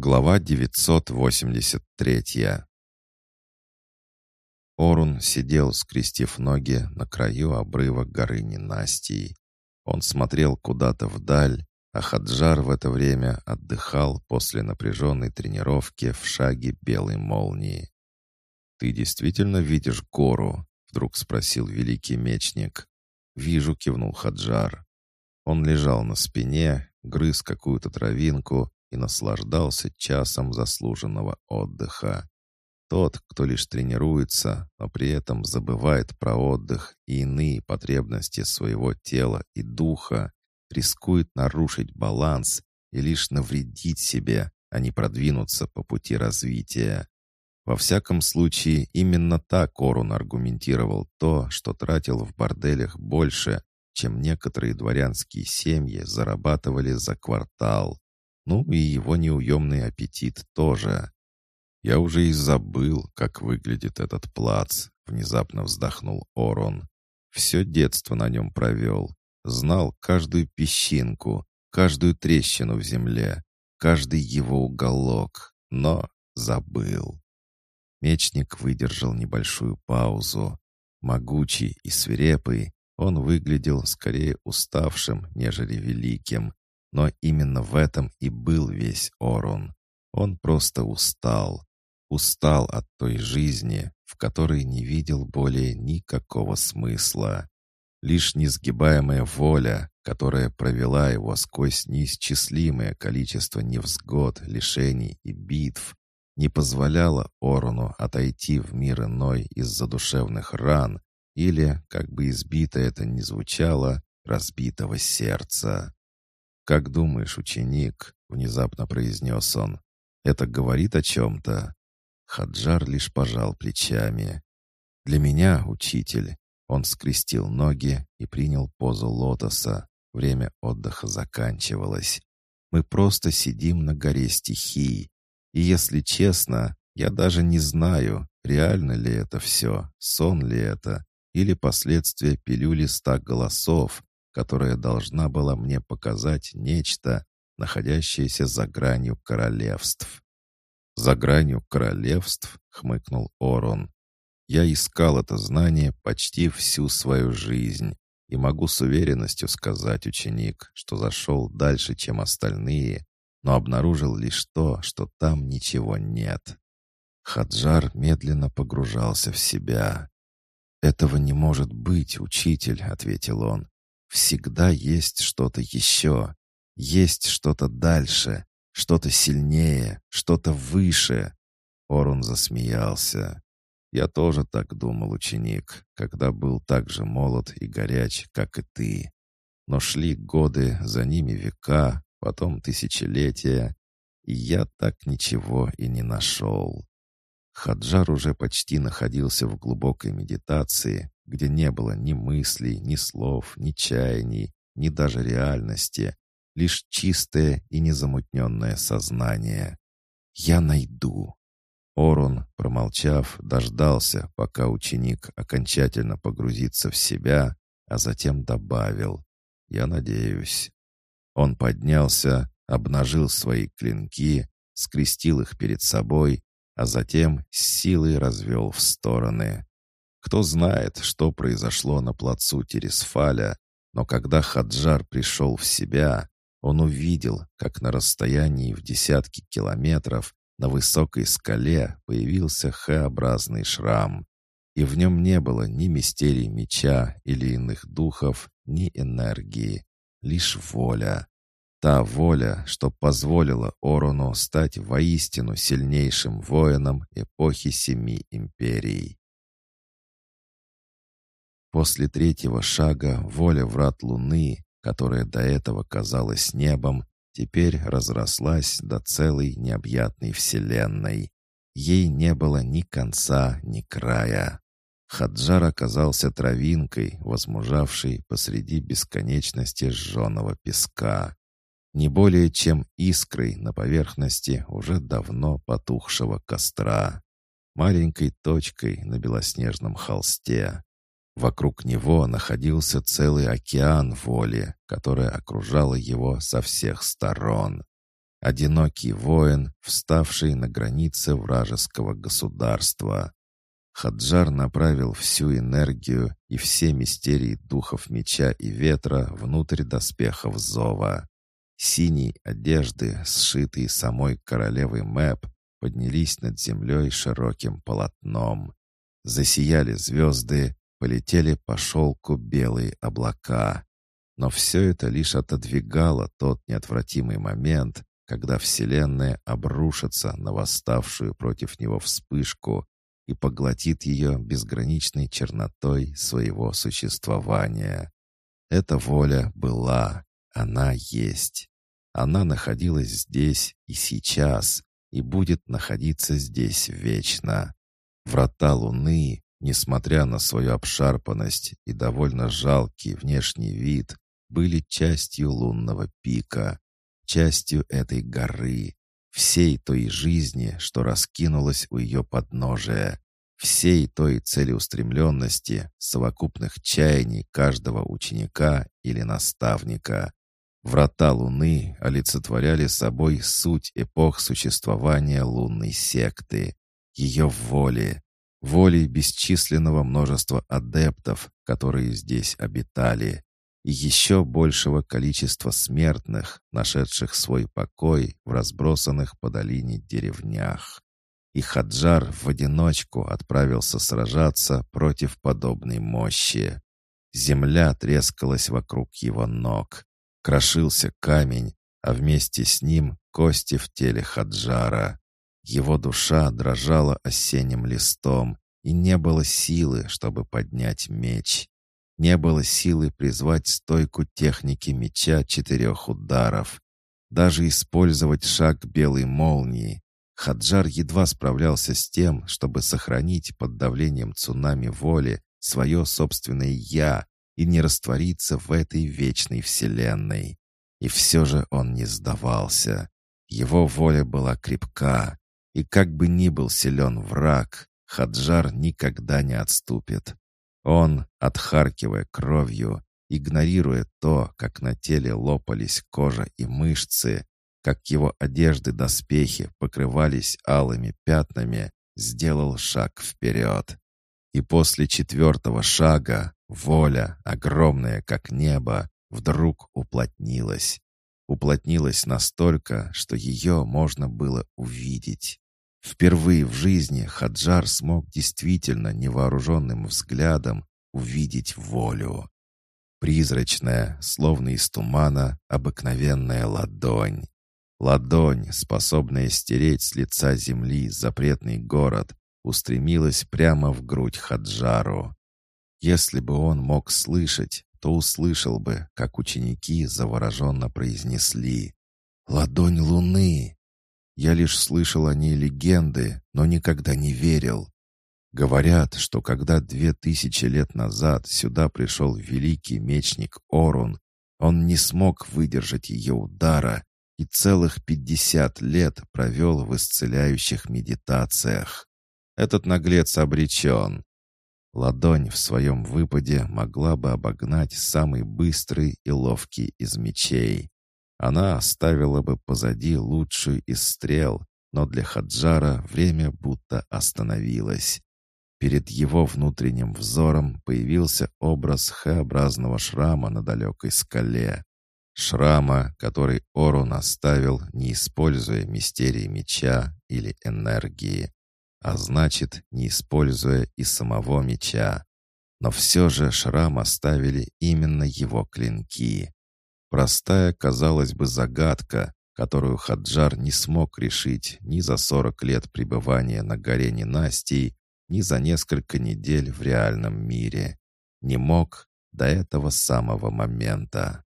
Глава 983 Орун сидел, скрестив ноги на краю обрыва горы Ненастий. Он смотрел куда-то вдаль, а Хаджар в это время отдыхал после напряженной тренировки в шаге белой молнии. «Ты действительно видишь гору?» — вдруг спросил великий мечник. «Вижу», — кивнул Хаджар. Он лежал на спине, грыз какую-то травинку и наслаждался часом заслуженного отдыха. Тот, кто лишь тренируется, но при этом забывает про отдых и иные потребности своего тела и духа, рискует нарушить баланс и лишь навредить себе, а не продвинуться по пути развития. Во всяком случае, именно так Корун аргументировал то, что тратил в борделях больше, чем некоторые дворянские семьи зарабатывали за квартал. Ну и его неуемный аппетит тоже. «Я уже и забыл, как выглядит этот плац», — внезапно вздохнул Орон. «Все детство на нем провел. Знал каждую песчинку, каждую трещину в земле, каждый его уголок, но забыл». Мечник выдержал небольшую паузу. Могучий и свирепый, он выглядел скорее уставшим, нежели великим. Но именно в этом и был весь Орон. Он просто устал. Устал от той жизни, в которой не видел более никакого смысла. Лишь несгибаемая воля, которая провела его сквозь неисчислимое количество невзгод, лишений и битв, не позволяла Орону отойти в мир иной из-за душевных ран или, как бы избито это ни звучало, разбитого сердца. «Как думаешь, ученик?» — внезапно произнес он. «Это говорит о чем-то?» Хаджар лишь пожал плечами. «Для меня, учитель...» Он скрестил ноги и принял позу лотоса. Время отдыха заканчивалось. «Мы просто сидим на горе стихий. И если честно, я даже не знаю, реально ли это все, сон ли это, или последствия пилюли ста голосов, которая должна была мне показать нечто, находящееся за гранью королевств. «За гранью королевств?» — хмыкнул Орон. «Я искал это знание почти всю свою жизнь, и могу с уверенностью сказать, ученик, что зашел дальше, чем остальные, но обнаружил лишь то, что там ничего нет». Хаджар медленно погружался в себя. «Этого не может быть, учитель», — ответил он. «Всегда есть что-то еще. Есть что-то дальше. Что-то сильнее, что-то выше. Орун засмеялся. Я тоже так думал, ученик, когда был так же молод и горяч, как и ты. Но шли годы, за ними века, потом тысячелетия, и я так ничего и не нашел. Хаджар уже почти находился в глубокой медитации, где не было ни мыслей, ни слов, ни чаяний, ни даже реальности, лишь чистое и незамутненное сознание. «Я найду». Орон, промолчав, дождался, пока ученик окончательно погрузится в себя, а затем добавил «Я надеюсь». Он поднялся, обнажил свои клинки, скрестил их перед собой, а затем с силой развел в стороны. Кто знает, что произошло на плацу Тересфаля, но когда Хаджар пришел в себя, он увидел, как на расстоянии в десятки километров на высокой скале появился Х-образный шрам, и в нем не было ни мистерий меча или иных духов, ни энергии, лишь воля. Та воля, что позволила Орону стать воистину сильнейшим воином эпохи Семи Империй. После третьего шага воля врат Луны которая до этого казалась небом, теперь разрослась до целой необъятной вселенной. Ей не было ни конца, ни края. Хаджар оказался травинкой, возмужавшей посреди бесконечности сжженного песка. Не более чем искрой на поверхности уже давно потухшего костра. Маленькой точкой на белоснежном холсте. Вокруг него находился целый океан воли, которая окружала его со всех сторон. Одинокий воин, вставший на границе вражеского государства. Хаджар направил всю энергию и все мистерии духов меча и ветра внутрь доспехов Зова. Синие одежды, сшитые самой королевой Мэп, поднялись над землей широким полотном. Засияли звезды, полетели по шелку белые облака. Но все это лишь отодвигало тот неотвратимый момент, когда Вселенная обрушится на восставшую против него вспышку и поглотит ее безграничной чернотой своего существования. Эта воля была, она есть. Она находилась здесь и сейчас, и будет находиться здесь вечно. Врата Луны, несмотря на свою обшарпанность и довольно жалкий внешний вид, были частью лунного пика, частью этой горы, всей той жизни, что раскинулась у ее подножия, всей той целеустремленности, совокупных чаяний каждого ученика или наставника. Врата Луны олицетворяли собой суть эпох существования лунной секты, ее воли, воли бесчисленного множества адептов, которые здесь обитали, и еще большего количества смертных, нашедших свой покой в разбросанных по долине деревнях. И Хаджар в одиночку отправился сражаться против подобной мощи. Земля трескалась вокруг его ног. Крошился камень, а вместе с ним кости в теле Хаджара. Его душа дрожала осенним листом, и не было силы, чтобы поднять меч. Не было силы призвать стойку техники меча четырех ударов. Даже использовать шаг белой молнии. Хаджар едва справлялся с тем, чтобы сохранить под давлением цунами воли свое собственное «я» и не раствориться в этой вечной вселенной. И все же он не сдавался. Его воля была крепка, и как бы ни был силен враг, Хаджар никогда не отступит. Он, отхаркивая кровью, игнорируя то, как на теле лопались кожа и мышцы, как его одежды-доспехи покрывались алыми пятнами, сделал шаг вперед. И после четвертого шага воля, огромная как небо, вдруг уплотнилась. Уплотнилась настолько, что ее можно было увидеть. Впервые в жизни Хаджар смог действительно невооруженным взглядом увидеть волю. Призрачная, словно из тумана, обыкновенная ладонь. Ладонь, способная стереть с лица земли запретный город, устремилась прямо в грудь Хаджару. Если бы он мог слышать, то услышал бы, как ученики завороженно произнесли «Ладонь луны!» Я лишь слышал о ней легенды, но никогда не верил. Говорят, что когда две тысячи лет назад сюда пришел великий мечник Орун, он не смог выдержать ее удара и целых пятьдесят лет провел в исцеляющих медитациях. Этот наглец обречен. Ладонь в своем выпаде могла бы обогнать самый быстрый и ловкий из мечей. Она оставила бы позади лучшую из стрел, но для Хаджара время будто остановилось. Перед его внутренним взором появился образ Х-образного шрама на далекой скале. Шрама, который Орун оставил, не используя мистерии меча или энергии, а значит, не используя и самого меча. Но все же шрам оставили именно его клинки. Простая, казалось бы, загадка, которую Хаджар не смог решить ни за сорок лет пребывания на горе ненастий, ни за несколько недель в реальном мире. Не мог до этого самого момента.